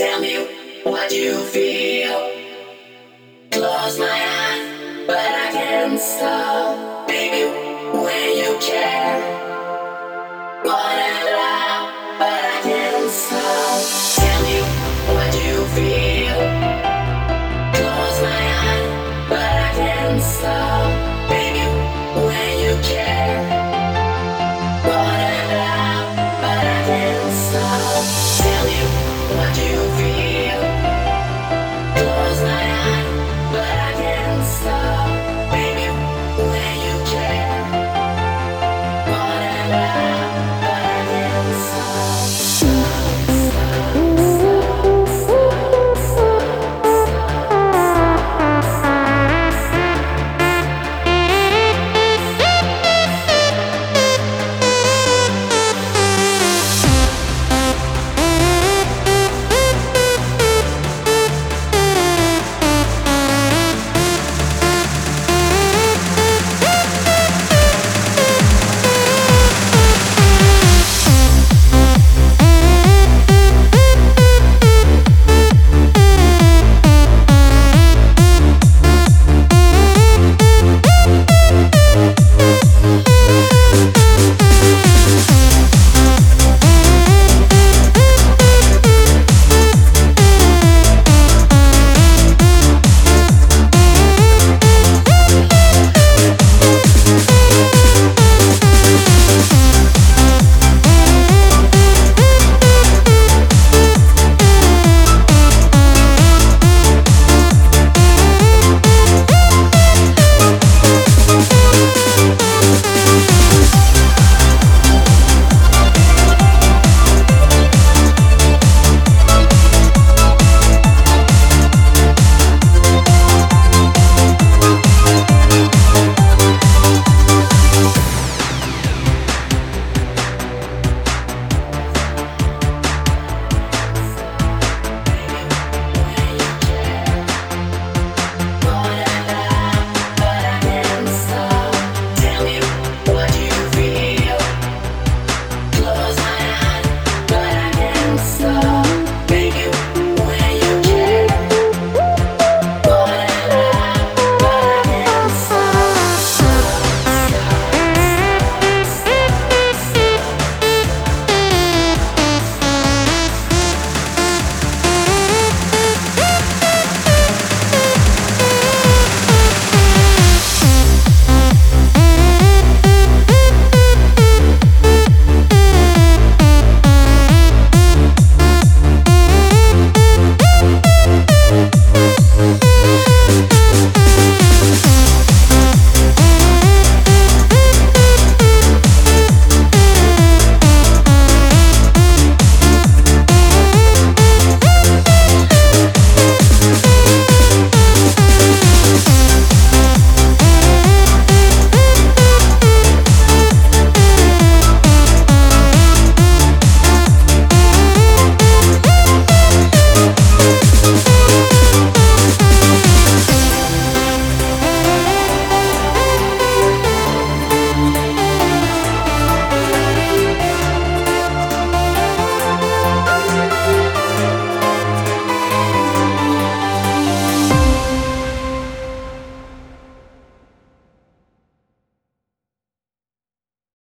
Tell me what you feel. Close my eyes, but I can't stop.